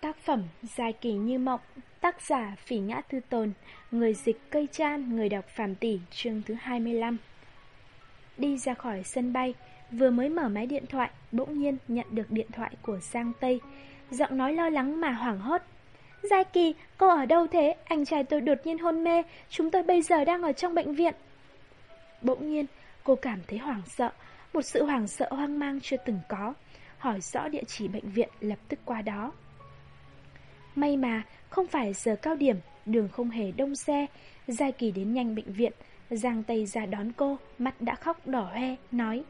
Tác phẩm Dài kỳ như mộng Tác giả Phỉ Ngã Thư Tồn Người dịch cây chan Người đọc Phạm Tỷ Chương thứ 25 Đi ra khỏi sân bay Vừa mới mở máy điện thoại Bỗng nhiên nhận được điện thoại của Giang Tây. Giọng nói lo lắng mà hoảng hốt. Giai Kỳ, cô ở đâu thế? Anh trai tôi đột nhiên hôn mê Chúng tôi bây giờ đang ở trong bệnh viện. Bỗng nhiên cô cảm thấy hoảng sợ Một sự hoảng sợ hoang mang chưa từng có. Hỏi rõ địa chỉ bệnh viện lập tức qua đó. May mà không phải giờ cao điểm, Đường không hề đông xe. Giai Kỳ đến nhanh bệnh viện, Giang tay ra đón cô, Mắt đã khóc đỏ hoe, Nói,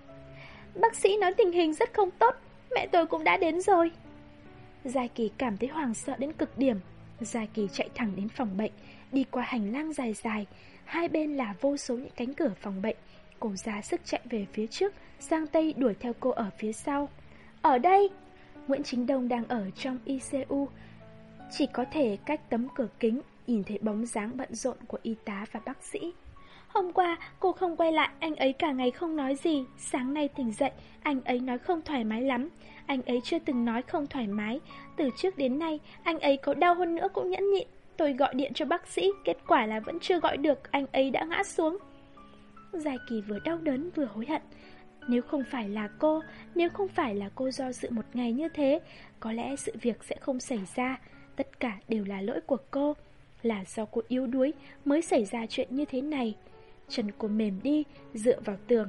Bác sĩ nói tình hình rất không tốt, Mẹ tôi cũng đã đến rồi. Giai Kỳ cảm thấy hoàng sợ đến cực điểm. Giai Kỳ chạy thẳng đến phòng bệnh, Đi qua hành lang dài dài. Hai bên là vô số những cánh cửa phòng bệnh. Cô ra sức chạy về phía trước, Giang Tây đuổi theo cô ở phía sau. Ở đây. Nguyễn Chính Đông đang ở trong ICU chỉ có thể cách tấm cửa kính, Nhìn thấy bóng dáng bận rộn của y tá và bác sĩ. Hôm qua, cô không quay lại, Anh ấy cả ngày không nói gì. Sáng nay tỉnh dậy, Anh ấy nói không thoải mái lắm. Anh ấy chưa từng nói không thoải mái. Từ trước đến nay, Anh ấy có đau hơn nữa cũng nhẫn nhịn. Tôi gọi điện cho bác sĩ, Kết quả là vẫn chưa gọi được, Anh ấy đã ngã xuống. Giai kỳ vừa đau đớn vừa hối hận. Nếu không phải là cô, Nếu không phải là cô do dự một ngày như thế, Có lẽ sự việc sẽ không xảy ra. Tất cả đều là lỗi của cô, Là do cô yếu đuối Mới xảy ra chuyện như thế này. Chân cô mềm đi, Dựa vào tường.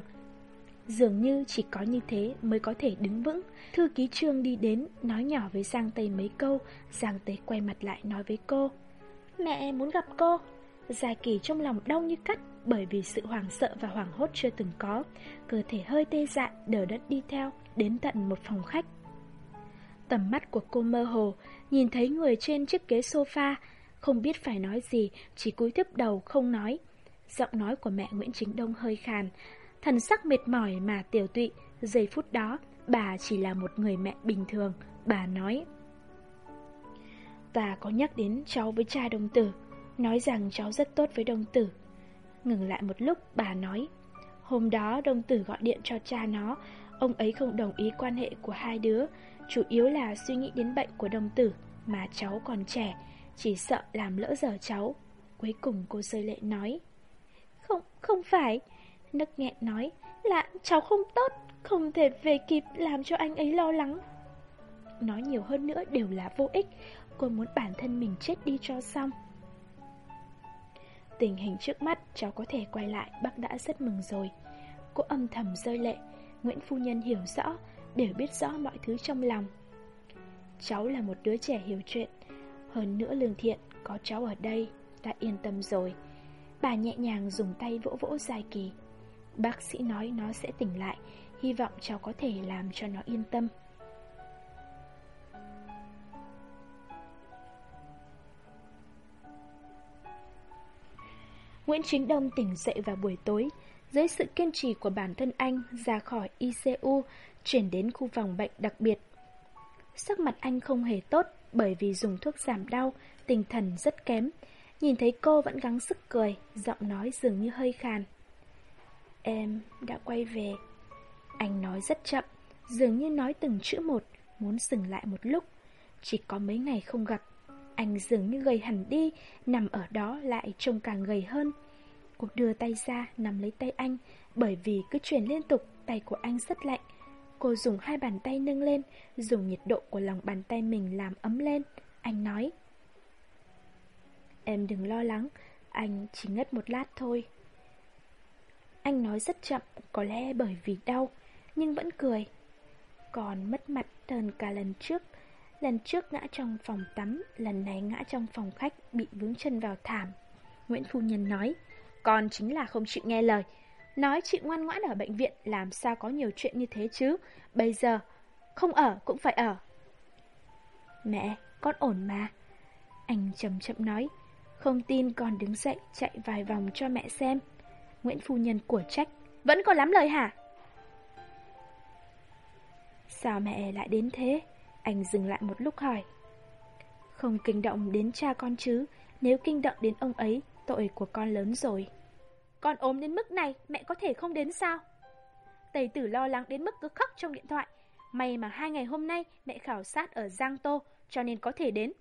Dường như chỉ có như thế mới có thể đứng vững. Thư ký trương đi đến, Nói nhỏ với Giang Tây mấy câu. Giang Tây quay mặt lại nói với cô, Mẹ muốn gặp cô. Gia kỳ trong lòng đau như cắt Bởi vì sự hoảng sợ và hoảng hốt chưa từng có. Cơ thể hơi tê dại Đỡ đất đi theo, Đến tận một phòng khách. Tầm mắt của cô mơ hồ Nhìn thấy người trên chiếc ghế sofa, Không biết phải nói gì, Chỉ cúi thấp đầu không nói. Giọng nói của mẹ Nguyễn Chính Đông hơi khàn. Thần sắc mệt mỏi mà tiểu tụy, Giây phút đó, Bà chỉ là một người mẹ bình thường, Bà nói. Ta có nhắc đến cháu với cha đồng tử, Nói rằng cháu rất tốt với đồng tử. Ngừng lại một lúc, bà nói, Hôm đó đồng tử gọi điện cho cha nó, Ông ấy không đồng ý quan hệ của hai đứa. Chủ yếu là suy nghĩ đến bệnh của đồng tử Mà cháu còn trẻ Chỉ sợ làm lỡ giờ cháu. Cuối cùng cô rơi lệ nói Không, không phải. Nức nghẹn nói Là cháu không tốt Không thể về kịp làm cho anh ấy lo lắng. Nói nhiều hơn nữa đều là vô ích Cô muốn bản thân mình chết đi cho xong. Tình hình trước mắt cháu có thể quay lại Bác đã rất mừng rồi. Cô âm thầm rơi lệ Nguyễn Phu Nhân hiểu rõ Đều biết rõ mọi thứ trong lòng. Cháu là một đứa trẻ hiểu chuyện. Hơn nữa lương thiện Có cháu ở đây đã yên tâm rồi. Bà nhẹ nhàng dùng tay vỗ vỗ dài kỳ. Bác sĩ nói nó sẽ tỉnh lại Hy vọng cháu có thể làm cho nó yên tâm. Nguyễn Chính Đông tỉnh dậy vào buổi tối, dưới sự kiên trì của bản thân anh ra khỏi ICU, chuyển đến khu phòng bệnh đặc biệt. Sắc mặt anh không hề tốt bởi vì dùng thuốc giảm đau, tinh thần rất kém. Nhìn thấy cô vẫn gắng sức cười, giọng nói dường như hơi khàn. Em đã quay về. Anh nói rất chậm, dường như nói từng chữ một, muốn dừng lại một lúc. Chỉ có mấy ngày không gặp, anh dường như gầy hẳn đi, nằm ở đó lại trông càng gầy hơn. Cô đưa tay ra nắm lấy tay anh, bởi vì cứ chuyển liên tục, tay của anh rất lạnh. Cô dùng hai bàn tay nâng lên, dùng nhiệt độ của lòng bàn tay mình làm ấm lên. Anh nói. Em đừng lo lắng, anh chỉ ngất một lát thôi. Anh nói rất chậm, có lẽ bởi vì đau, nhưng vẫn cười. Còn mất mặt hơn cả lần trước. Lần trước ngã trong phòng tắm, lần này ngã trong phòng khách bị vướng chân vào thảm. Nguyễn Phu Nhân nói, con chính là không chịu nghe lời. Nói chị ngoan ngoãn ở bệnh viện làm sao có nhiều chuyện như thế chứ. Bây giờ, không ở cũng phải ở. Mẹ, con ổn mà. Anh chậm chậm nói, không tin con đứng dậy chạy vài vòng cho mẹ xem. Nguyễn Phu Nhân của trách, vẫn còn lắm lời hả? Sao mẹ lại đến thế? Anh dừng lại một lúc hỏi Không kinh động đến cha con chứ Nếu kinh động đến ông ấy Tội của con lớn rồi Con ốm đến mức này mẹ có thể không đến sao Tây tử lo lắng đến mức cứ khóc trong điện thoại May mà hai ngày hôm nay mẹ khảo sát ở Giang Tô cho nên có thể đến.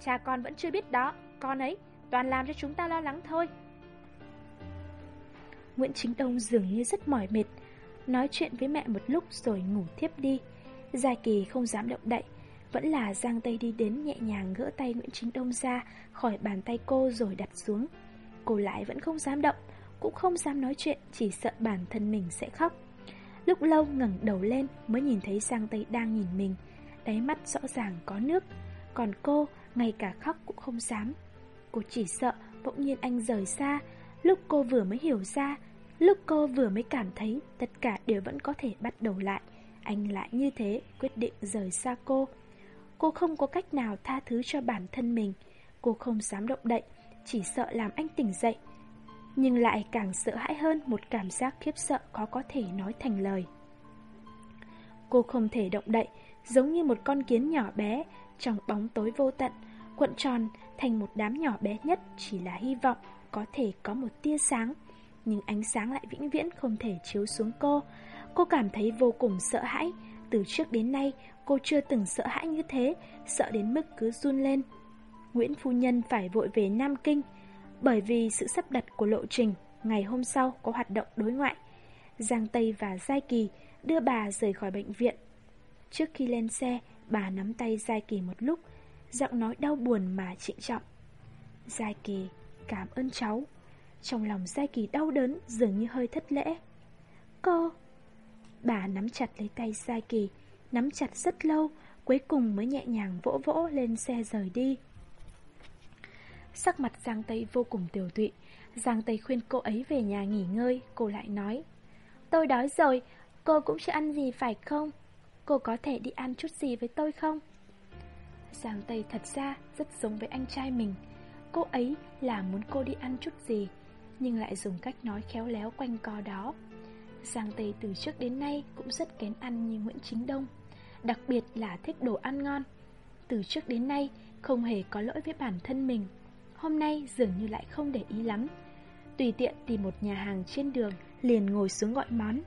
Cha con vẫn chưa biết đó, con ấy toàn làm cho chúng ta lo lắng thôi. Nguyễn Chính Đông dường như rất mỏi mệt, nói chuyện với mẹ một lúc rồi ngủ thiếp đi. Giai Kỳ không dám động đậy, vẫn là giang tay đi đến nhẹ nhàng gỡ tay Nguyễn Chính Đông ra khỏi bàn tay cô rồi đặt xuống. Cô lại vẫn không dám động, cũng không dám nói chuyện, chỉ sợ bản thân mình sẽ khóc. Lúc lâu ngẩng đầu lên mới nhìn thấy Giang Tây đang nhìn mình, đáy mắt rõ ràng có nước, còn cô ngay cả khóc cũng không dám. Cô chỉ sợ bỗng nhiên anh rời xa, lúc cô vừa mới hiểu ra, lúc cô vừa mới cảm thấy tất cả đều vẫn có thể bắt đầu lại. Anh lại như thế quyết định rời xa cô. Cô không có cách nào tha thứ cho bản thân mình, cô không dám động đậy, chỉ sợ làm anh tỉnh dậy. Nhưng lại càng sợ hãi hơn một cảm giác khiếp sợ khó có thể nói thành lời. Cô không thể động đậy, giống như một con kiến nhỏ bé trong bóng tối vô tận, cuộn tròn thành một đám nhỏ bé nhất chỉ là hy vọng có thể có một tia sáng. Nhưng ánh sáng lại vĩnh viễn không thể chiếu xuống cô. Cô cảm thấy vô cùng sợ hãi. Từ trước đến nay, cô chưa từng sợ hãi như thế, sợ đến mức cứ run lên. Nguyễn Phu Nhân phải vội về Nam Kinh, bởi vì sự sắp đặt của lộ trình, ngày hôm sau có hoạt động đối ngoại. Giang Tây và Giai Kỳ đưa bà rời khỏi bệnh viện. Trước khi lên xe, bà nắm tay Giai Kỳ một lúc, giọng nói đau buồn mà trịnh trọng. Giai Kỳ, cảm ơn cháu. Trong lòng Giai Kỳ đau đớn dường như hơi thất lễ. Cô... Bà nắm chặt lấy tay Giai Kỳ, nắm chặt rất lâu, cuối cùng mới nhẹ nhàng vỗ vỗ lên xe rời đi. Sắc mặt Giang Tây vô cùng tiểu tụy, Giang Tây khuyên cô ấy về nhà nghỉ ngơi, cô lại nói. Tôi đói rồi, cô cũng chưa ăn gì phải không? Cô có thể đi ăn chút gì với tôi không? Giang Tây thật ra rất giống với anh trai mình. Cô ấy là muốn cô đi ăn chút gì, nhưng lại dùng cách nói khéo léo quanh co đó. Giang Tây từ trước đến nay cũng rất kén ăn như Nguyễn Chính Đông, đặc biệt là thích đồ ăn ngon. Từ trước đến nay không hề có lỗi với bản thân mình, hôm nay dường như lại không để ý lắm. Tùy tiện tìm một nhà hàng trên đường, liền ngồi xuống gọi món.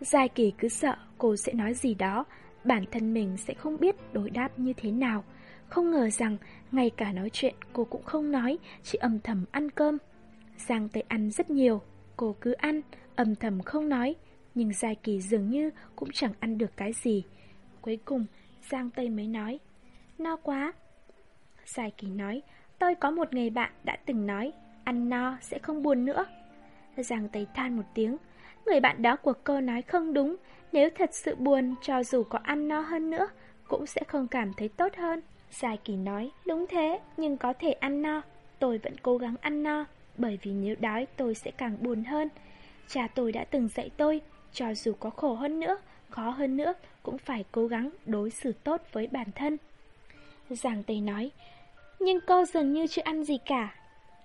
Giai Kỳ cứ sợ cô sẽ nói gì đó, bản thân mình sẽ không biết đối đáp như thế nào. Không ngờ rằng, ngay cả nói chuyện cô cũng không nói, chỉ âm thầm ăn cơm. Giang Tây ăn rất nhiều, cô cứ ăn, âm thầm không nói, nhưng Giai Kỳ dường như cũng chẳng ăn được cái gì. Cuối cùng, Giang Tây mới nói, no quá. Giai Kỳ nói, tôi có một người bạn đã từng nói, ăn no sẽ không buồn nữa. Giang Tây than một tiếng, người bạn đó của cô nói không đúng, nếu thật sự buồn cho dù có ăn no hơn nữa, cũng sẽ không cảm thấy tốt hơn. Sai Kỳ nói, đúng thế, nhưng có thể ăn no, tôi vẫn cố gắng ăn no, bởi vì nếu đói tôi sẽ càng buồn hơn. Cha tôi đã từng dạy tôi, cho dù có khổ hơn nữa, khó hơn nữa, cũng phải cố gắng đối xử tốt với bản thân. Giang Tây nói, nhưng cô dường như chưa ăn gì cả.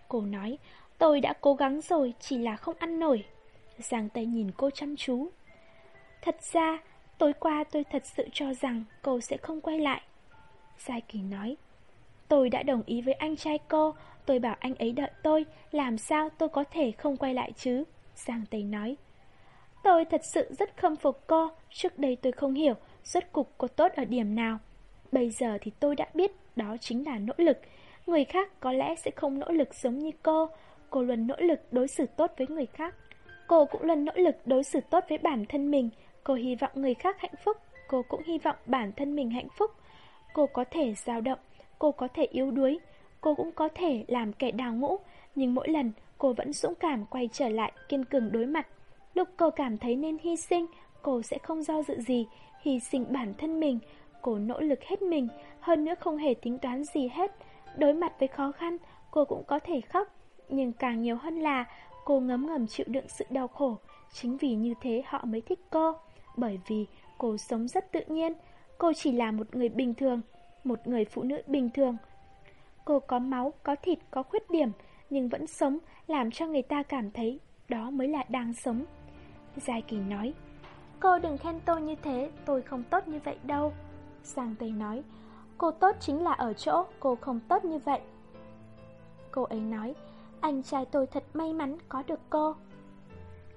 Cô nói, tôi đã cố gắng rồi, chỉ là không ăn nổi. Giang Tây nhìn cô chăm chú. Thật ra, tối qua tôi thật sự cho rằng cô sẽ không quay lại. Sai Kỳ nói, tôi đã đồng ý với anh trai cô, tôi bảo anh ấy đợi tôi, làm sao tôi có thể không quay lại chứ? Giang Tây nói, tôi thật sự rất khâm phục cô, trước đây tôi không hiểu, rốt cục cô tốt ở điểm nào. Bây giờ thì tôi đã biết đó chính là nỗ lực. Người khác có lẽ sẽ không nỗ lực giống như cô, cô luôn nỗ lực đối xử tốt với người khác. Cô cũng luôn nỗ lực đối xử tốt với bản thân mình, cô hy vọng người khác hạnh phúc, cô cũng hy vọng bản thân mình hạnh phúc. Cô có thể dao động, cô có thể yếu đuối, cô cũng có thể làm kẻ đào ngũ, nhưng mỗi lần cô vẫn dũng cảm quay trở lại kiên cường đối mặt. Lúc cô cảm thấy nên hy sinh, cô sẽ không do dự gì, hy sinh bản thân mình, cô nỗ lực hết mình, hơn nữa không hề tính toán gì hết. Đối mặt với khó khăn, cô cũng có thể khóc, nhưng càng nhiều hơn là cô ngấm ngầm chịu đựng sự đau khổ. Chính vì như thế họ mới thích cô, bởi vì cô sống rất tự nhiên, Cô chỉ là một người bình thường, một người phụ nữ bình thường. Cô có máu, có thịt, có khuyết điểm, nhưng vẫn sống, làm cho người ta cảm thấy đó mới là đang sống. Giai Kỳ nói, cô đừng khen tôi như thế, tôi không tốt như vậy đâu. Giang Tây nói, cô tốt chính là ở chỗ cô không tốt như vậy. Cô ấy nói, anh trai tôi thật may mắn có được cô.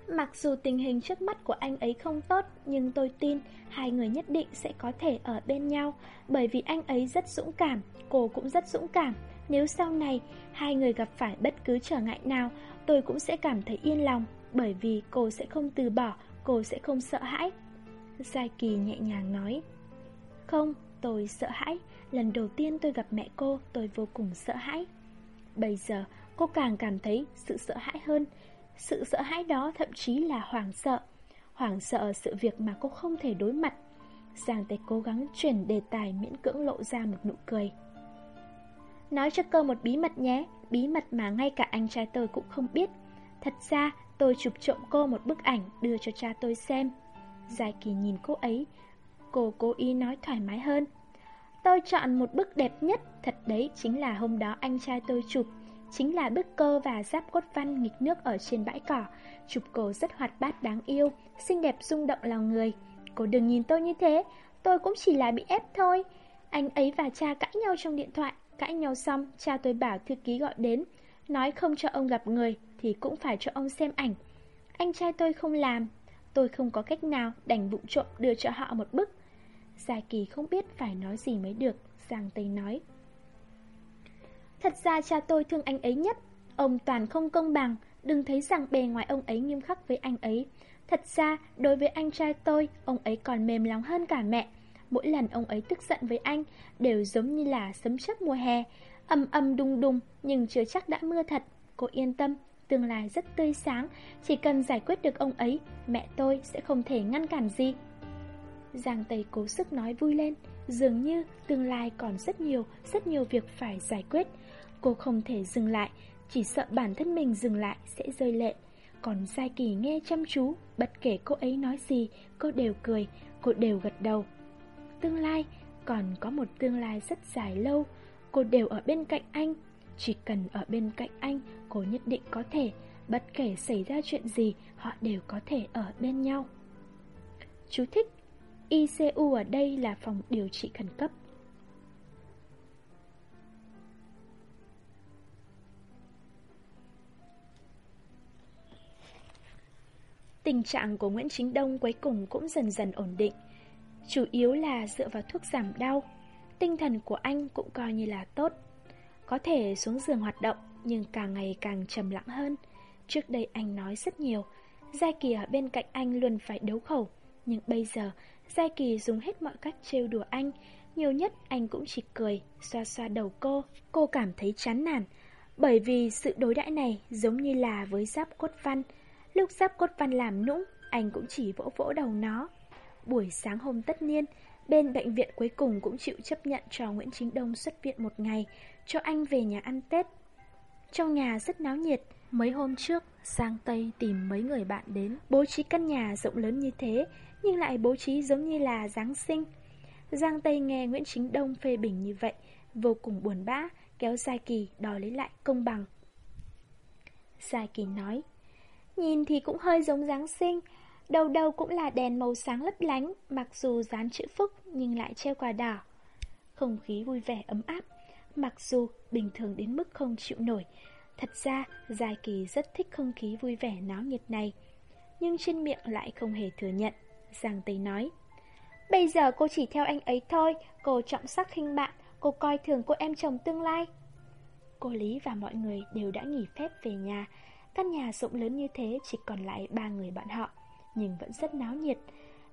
Mặc dù tình hình trước mắt của anh ấy không tốt, nhưng tôi tin hai người nhất định sẽ có thể ở bên nhau, bởi vì anh ấy rất dũng cảm, cô cũng rất dũng cảm. Nếu sau này hai người gặp phải bất cứ trở ngại nào, tôi cũng sẽ cảm thấy yên lòng, bởi vì cô sẽ không từ bỏ, cô sẽ không sợ hãi. Giai Kỳ nhẹ nhàng nói. Không, tôi sợ hãi, lần đầu tiên tôi gặp mẹ cô, tôi vô cùng sợ hãi. Bây giờ, cô càng cảm thấy sự sợ hãi hơn, sự sợ hãi đó thậm chí là hoảng sợ. Hoảng sợ sự việc mà cô không thể đối mặt. Giang Tây cố gắng chuyển đề tài miễn cưỡng lộ ra một nụ cười. Nói cho cơ một bí mật nhé. Bí mật mà ngay cả anh trai tôi cũng không biết. Thật ra tôi chụp trộm cô một bức ảnh đưa cho cha tôi xem. Giai Kỳ nhìn cô ấy Cô cố ý nói thoải mái hơn Tôi chọn một bức đẹp nhất Thật đấy chính là hôm đó anh trai tôi chụp chính là bức cơ và giáp cốt văn nghịch nước ở trên bãi cỏ. Chụp cô rất hoạt bát đáng yêu, xinh đẹp rung động lòng người. Cô đừng nhìn tôi như thế, tôi cũng chỉ là bị ép thôi. Anh ấy và cha cãi nhau trong điện thoại, cãi nhau xong, cha tôi bảo thư ký gọi đến, nói không cho ông gặp người thì cũng phải cho ông xem ảnh. Anh trai tôi không làm, tôi không có cách nào đành vụng trộm đưa cho họ một bức. Gia Kỳ không biết phải nói gì mới được, Giang Tây nói. Thật ra cha tôi thương anh ấy nhất Ông toàn không công bằng Đừng thấy rằng bề ngoài ông ấy nghiêm khắc với anh ấy. Thật ra đối với anh trai tôi Ông ấy còn mềm lòng hơn cả mẹ. Mỗi lần ông ấy tức giận với anh Đều giống như là sấm chớp mùa hè Âm âm đùng đùng Nhưng chưa chắc đã mưa thật. Cô yên tâm Tương lai rất tươi sáng Chỉ cần giải quyết được ông ấy Mẹ tôi sẽ không thể ngăn cản gì. Giang Tây cố sức nói vui lên Dường như tương lai còn rất nhiều Rất nhiều việc phải giải quyết Cô không thể dừng lại, chỉ sợ bản thân mình dừng lại sẽ rơi lệ. Còn Giai Kỳ nghe chăm chú, bất kể cô ấy nói gì, cô đều cười, cô đều gật đầu. Tương lai, còn có một tương lai rất dài lâu, cô đều ở bên cạnh anh. Chỉ cần ở bên cạnh anh, cô nhất định có thể, bất kể xảy ra chuyện gì, họ đều có thể ở bên nhau. Chú thích ICU ở đây là phòng điều trị khẩn cấp. Tình trạng của Nguyễn Chính Đông cuối cùng cũng dần dần ổn định. Chủ yếu là dựa vào thuốc giảm đau. Tinh thần của anh cũng coi như là tốt. Có thể xuống giường hoạt động, Nhưng càng ngày càng trầm lặng hơn. Trước đây anh nói rất nhiều. Gia Kỳ ở bên cạnh anh luôn phải đấu khẩu. Nhưng bây giờ Giai Kỳ dùng hết mọi cách trêu đùa anh Nhiều nhất anh cũng chỉ cười Xoa xoa đầu cô Cô cảm thấy chán nản Bởi vì sự đối đãi này giống như là với giáp cốt văn Lúc giáp cốt văn làm nũng, anh cũng chỉ vỗ vỗ đầu nó. Buổi sáng hôm tất niên, bên bệnh viện cuối cùng cũng chịu chấp nhận cho Nguyễn Chính Đông xuất viện một ngày, cho anh về nhà ăn Tết. Trong nhà rất náo nhiệt, mấy hôm trước, Giang Tây tìm mấy người bạn đến, bố trí căn nhà rộng lớn như thế, nhưng lại bố trí giống như là Giáng sinh. Giang Tây nghe Nguyễn Chính Đông phê bình như vậy, vô cùng buồn bã, kéo Sai Kỳ đòi lấy lại công bằng. Sai Kỳ nói, Nhìn thì cũng hơi giống Giáng sinh Đầu đầu cũng là đèn màu sáng lấp lánh Mặc dù dán chữ phúc nhưng lại treo quà đỏ Không khí vui vẻ ấm áp Mặc dù bình thường đến mức không chịu nổi Thật ra Giai Kỳ rất thích không khí vui vẻ náo nhiệt này Nhưng trên miệng lại không hề thừa nhận Giang Tây nói Bây giờ cô chỉ theo anh ấy thôi Cô trọng sắc khinh bạn Cô coi thường cô em chồng tương lai Cô Lý và mọi người đều đã nghỉ phép về nhà Căn nhà rộng lớn như thế chỉ còn lại ba người bạn họ, nhưng vẫn rất náo nhiệt.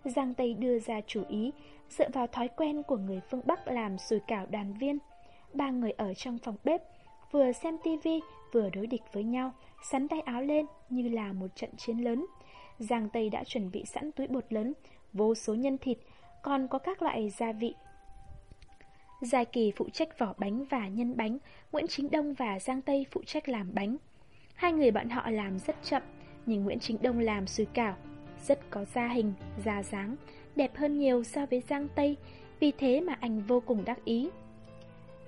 Giang Tây đưa ra chủ ý, dựa vào thói quen của người phương Bắc làm sùi cảo đoàn viên. Ba người ở trong phòng bếp, vừa xem tivi vừa đối địch với nhau, sắn tay áo lên như là một trận chiến lớn. Giang Tây đã chuẩn bị sẵn túi bột lớn, vô số nhân thịt, còn có các loại gia vị. Giai Kỳ phụ trách vỏ bánh và nhân bánh, Nguyễn Chính Đông và Giang Tây phụ trách làm bánh. Hai người bạn họ làm rất chậm, nhưng Nguyễn Chính Đông làm sùi cảo, rất có da hình, da dáng, đẹp hơn nhiều so với Giang Tây, vì thế mà anh vô cùng đắc ý.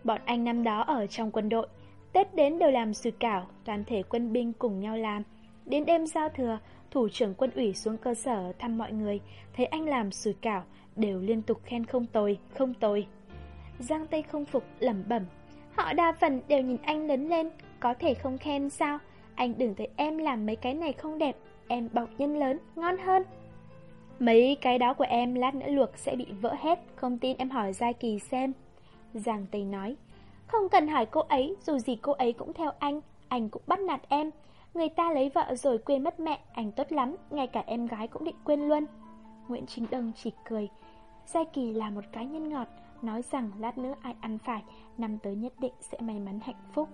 Bọn anh năm đó ở trong quân đội, Tết đến đều làm sùi cảo, toàn thể quân binh cùng nhau làm. Đến đêm giao thừa, thủ trưởng quân ủy xuống cơ sở thăm mọi người, thấy anh làm sùi cảo, đều liên tục khen không tồi, không tồi. Giang Tây không phục, lẩm bẩm. Họ đa phần đều nhìn anh lớn lên, có thể không khen sao? Anh đừng thấy em làm mấy cái này không đẹp em bọc nhân lớn, ngon hơn. Mấy cái đó của em lát nữa luộc sẽ bị vỡ hết, không tin em hỏi Giai Kỳ xem. Giang Tây nói, không cần hỏi cô ấy, dù gì cô ấy cũng theo anh, anh cũng bắt nạt em. Người ta lấy vợ rồi quên mất mẹ, anh tốt lắm, ngay cả em gái cũng định quên luôn. Nguyễn Chính Đông chỉ cười. Giai Kỳ là một cá nhân ngọt, nói rằng lát nữa ai ăn phải, năm tới nhất định sẽ may mắn hạnh phúc.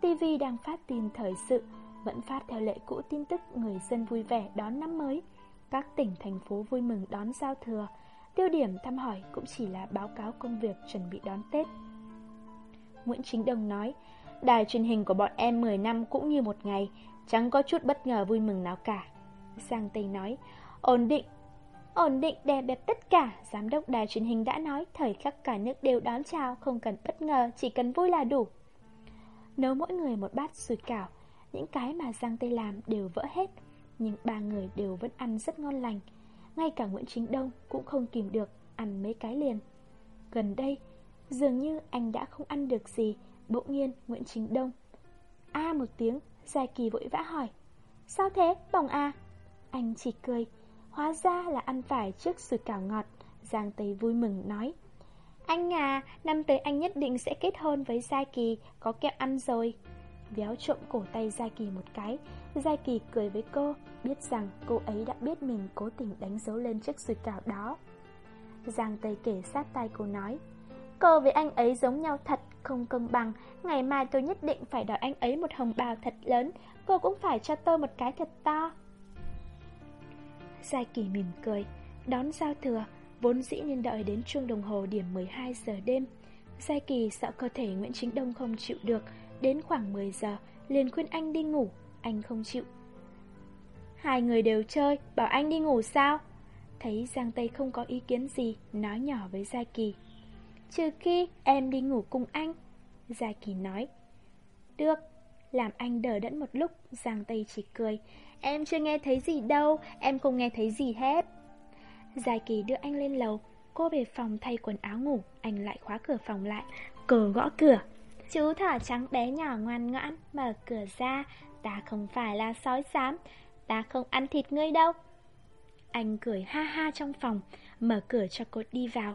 TV đang phát tin thời sự, vẫn phát theo lệ cũ tin tức người dân vui vẻ đón năm mới. Các tỉnh thành phố vui mừng đón giao thừa. Tiêu điểm thăm hỏi cũng chỉ là báo cáo công việc chuẩn bị đón Tết. Nguyễn Chính Đông nói, đài truyền hình của bọn em 10 năm cũng như một ngày, chẳng có chút bất ngờ vui mừng nào cả. Giang Tây nói, ổn định, ổn định đè bẹp tất cả, giám đốc đài truyền hình đã nói thời khắc cả nước đều đón chào, không cần bất ngờ, chỉ cần vui là đủ. Nấu mỗi người một bát sủi cảo, những cái mà Giang Tây làm đều vỡ hết, nhưng ba người đều vẫn ăn rất ngon lành. Ngay cả Nguyễn Chính Đông cũng không kìm được ăn mấy cái liền. Gần đây, dường như anh đã không ăn được gì, bỗng nhiên Nguyễn Chính Đông. A một tiếng, Giai Kỳ vội vã hỏi. Sao thế, bỏng a Anh chỉ cười, hóa ra là ăn phải trước sủi cảo ngọt. Giang Tây vui mừng nói. Anh à, năm tới anh nhất định sẽ kết hôn với Giai Kỳ, có kẹo ăn rồi. Véo trộm cổ tay Giai Kỳ một cái, Giai Kỳ cười với cô, biết rằng cô ấy đã biết mình cố tình đánh dấu lên chiếc sủi cảo đó. Giang Tây kể sát tay cô nói, Cô với anh ấy giống nhau thật, không công bằng, ngày mai tôi nhất định phải đòi anh ấy một hồng bào thật lớn, cô cũng phải cho tôi một cái thật to. Giai Kỳ mỉm cười, đón giao thừa, vốn dĩ nên đợi đến chuông đồng hồ điểm 12 giờ đêm. Giai Kỳ sợ cơ thể Nguyễn Chính Đông không chịu được, đến khoảng 10 giờ, liền khuyên anh đi ngủ, anh không chịu. Hai người đều chơi, bảo anh đi ngủ sao? Thấy Giang Tây không có ý kiến gì, nói nhỏ với Gia Kỳ. Trừ khi em đi ngủ cùng anh. Gia Kỳ nói. Được, làm anh đờ đẫn một lúc, Giang Tây chỉ cười. Em chưa nghe thấy gì đâu, em không nghe thấy gì hết. Gia Kỳ đưa anh lên lầu, cô về phòng thay quần áo ngủ, anh lại khóa cửa phòng lại. Cờ gõ cửa. Chú thỏ trắng bé nhỏ ngoan ngoãn, mở cửa ra, ta không phải là sói xám, ta không ăn thịt ngươi đâu. Anh cười ha ha trong phòng, mở cửa cho cô đi vào.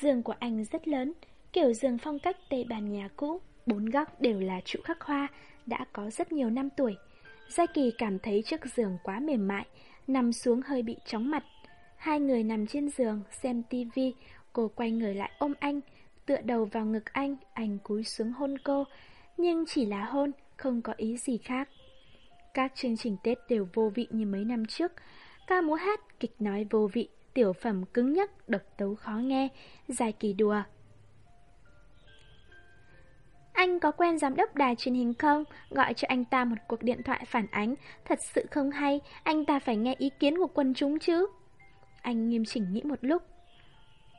Giường của anh rất lớn, kiểu giường phong cách Tây Ban Nha cũ, bốn góc đều là trụ khắc hoa, đã có rất nhiều năm tuổi. Gia Kỳ cảm thấy chiếc giường quá mềm mại, nằm xuống hơi bị chóng mặt. Hai người nằm trên giường, xem tivi, cô quay người lại ôm anh, tựa đầu vào ngực anh, anh cúi xuống hôn cô, nhưng chỉ là hôn, không có ý gì khác. Các chương trình Tết đều vô vị như mấy năm trước, ca múa hát, kịch nói vô vị, tiểu phẩm cứng nhắc, độc tấu khó nghe, dài kỳ đùa. Anh có quen giám đốc đài truyền hình không? Gọi cho anh ta một cuộc điện thoại phản ánh, thật sự không hay, anh ta phải nghe ý kiến của quần chúng chứ. Anh nghiêm chỉnh nghĩ một lúc.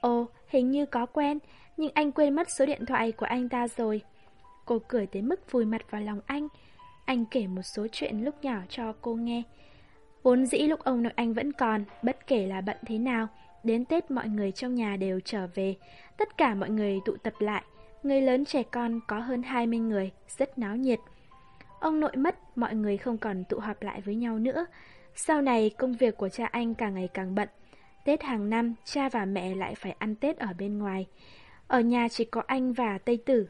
Ồ, hình như có quen, nhưng anh quên mất số điện thoại của anh ta rồi. Cô cười tới mức vùi mặt vào lòng anh. Anh kể một số chuyện lúc nhỏ cho cô nghe. Vốn dĩ lúc ông nội anh vẫn còn, bất kể là bận thế nào, đến Tết mọi người trong nhà đều trở về. Tất cả mọi người tụ tập lại, người lớn trẻ con có hơn 20 người, rất náo nhiệt. Ông nội mất, mọi người không còn tụ họp lại với nhau nữa. Sau này công việc của cha anh càng ngày càng bận. Tết hàng năm, cha và mẹ lại phải ăn Tết ở bên ngoài. Ở nhà chỉ có anh và Tây Tử.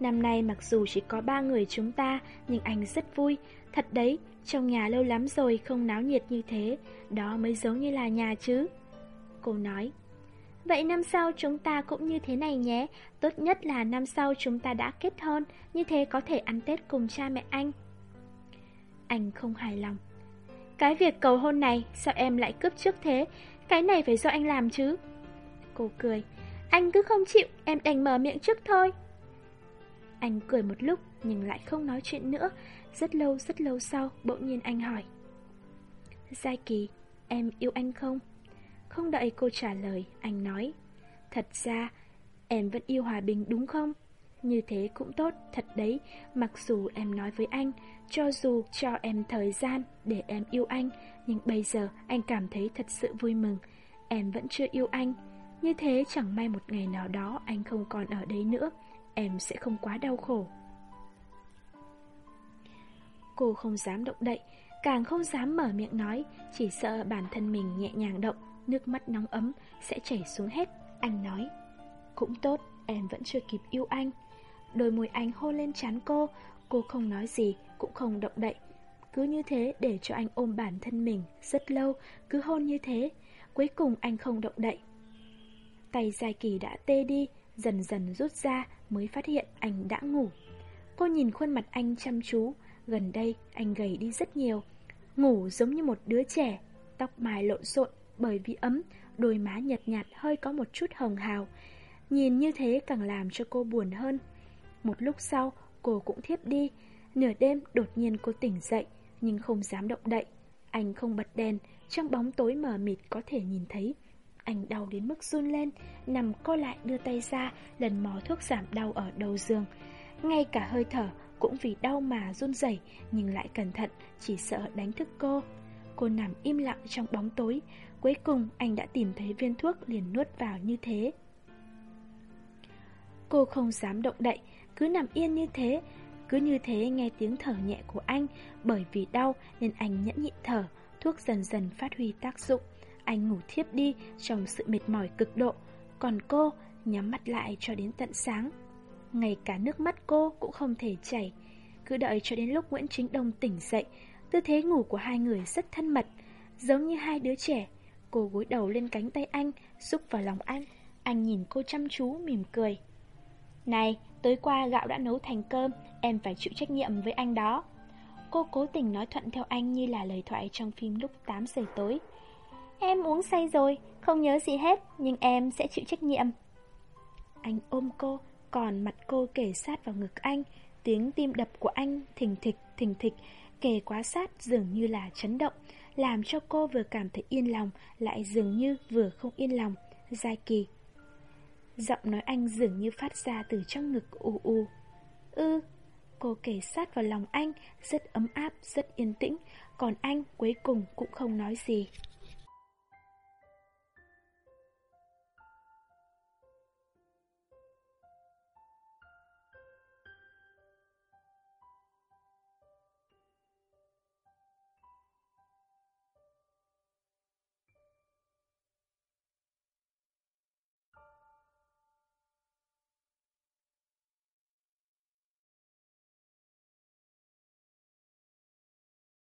Năm nay mặc dù chỉ có ba người chúng ta, nhưng anh rất vui. Thật đấy, trong nhà lâu lắm rồi không náo nhiệt như thế, đó mới giống như là nhà chứ. Cô nói, vậy năm sau chúng ta cũng như thế này nhé, tốt nhất là năm sau chúng ta đã kết hôn, như thế có thể ăn Tết cùng cha mẹ anh. Anh không hài lòng. Cái việc cầu hôn này, sao em lại cướp trước thế, cái này phải do anh làm chứ. Cô cười, anh cứ không chịu, em đành mở miệng trước thôi. Anh cười một lúc nhưng lại không nói chuyện nữa, rất lâu rất lâu sau, bỗng nhiên anh hỏi. Giai Kỳ, em yêu anh không? Không đợi cô trả lời, anh nói. Thật ra, em vẫn yêu Hòa Bình đúng không? Như thế cũng tốt, thật đấy, mặc dù em nói với anh, cho dù cho em thời gian để em yêu anh, nhưng bây giờ anh cảm thấy thật sự vui mừng. Em vẫn chưa yêu anh, như thế chẳng may một ngày nào đó anh không còn ở đây nữa, em sẽ không quá đau khổ. Cô không dám động đậy, càng không dám mở miệng nói, chỉ sợ bản thân mình nhẹ nhàng động, nước mắt nóng ấm sẽ chảy xuống hết. Anh nói, cũng tốt, em vẫn chưa kịp yêu anh. Đôi môi anh hôn lên chán cô, cô không nói gì, cũng không động đậy. Cứ như thế để cho anh ôm bản thân mình rất lâu, cứ hôn như thế. Cuối cùng anh không động đậy. Tay dài kỳ đã tê đi, dần dần rút ra mới phát hiện anh đã ngủ. Cô nhìn khuôn mặt anh chăm chú, gần đây anh gầy đi rất nhiều. Ngủ giống như một đứa trẻ, tóc mái lộn xộn bởi vì ấm, đôi má nhợt nhạt hơi có một chút hồng hào. Nhìn như thế càng làm cho cô buồn hơn. Một lúc sau, cô cũng thiếp đi. Nửa đêm đột nhiên cô tỉnh dậy, nhưng không dám động đậy. Anh không bật đèn, trong bóng tối mờ mịt có thể nhìn thấy. Anh đau đến mức run lên, nằm co lại đưa tay ra, lần mò thuốc giảm đau ở đầu giường. Ngay cả hơi thở cũng vì đau mà run rẩy nhưng lại cẩn thận, chỉ sợ đánh thức cô. Cô nằm im lặng trong bóng tối, cuối cùng anh đã tìm thấy viên thuốc liền nuốt vào như thế. Cô không dám động đậy, cứ nằm yên như thế, cứ như thế nghe tiếng thở nhẹ của anh, bởi vì đau nên anh nhẫn nhịn thở, thuốc dần dần phát huy tác dụng. Anh ngủ thiếp đi trong sự mệt mỏi cực độ, còn cô nhắm mắt lại cho đến tận sáng. Ngay cả nước mắt cô cũng không thể chảy. Cứ đợi cho đến lúc Nguyễn Chính Đông tỉnh dậy, tư thế ngủ của hai người rất thân mật, giống như hai đứa trẻ. Cô gối đầu lên cánh tay anh, xúc vào lòng anh. Anh nhìn cô chăm chú, mỉm cười. Này, tối qua gạo đã nấu thành cơm, em phải chịu trách nhiệm với anh đó. Cô cố tình nói thuận theo anh như là lời thoại trong phim lúc 8 giờ tối. Em uống say rồi, không nhớ gì hết, nhưng em sẽ chịu trách nhiệm. Anh ôm cô, còn mặt cô kề sát vào ngực anh, tiếng tim đập của anh thình thịch, thình thịch, kề quá sát dường như là chấn động, làm cho cô vừa cảm thấy yên lòng, lại dường như vừa không yên lòng. Giai kỳ. Giọng nói anh dường như phát ra từ trong ngực u u. Ư, cô kề sát vào lòng anh, rất ấm áp, rất yên tĩnh, còn anh cuối cùng cũng không nói gì.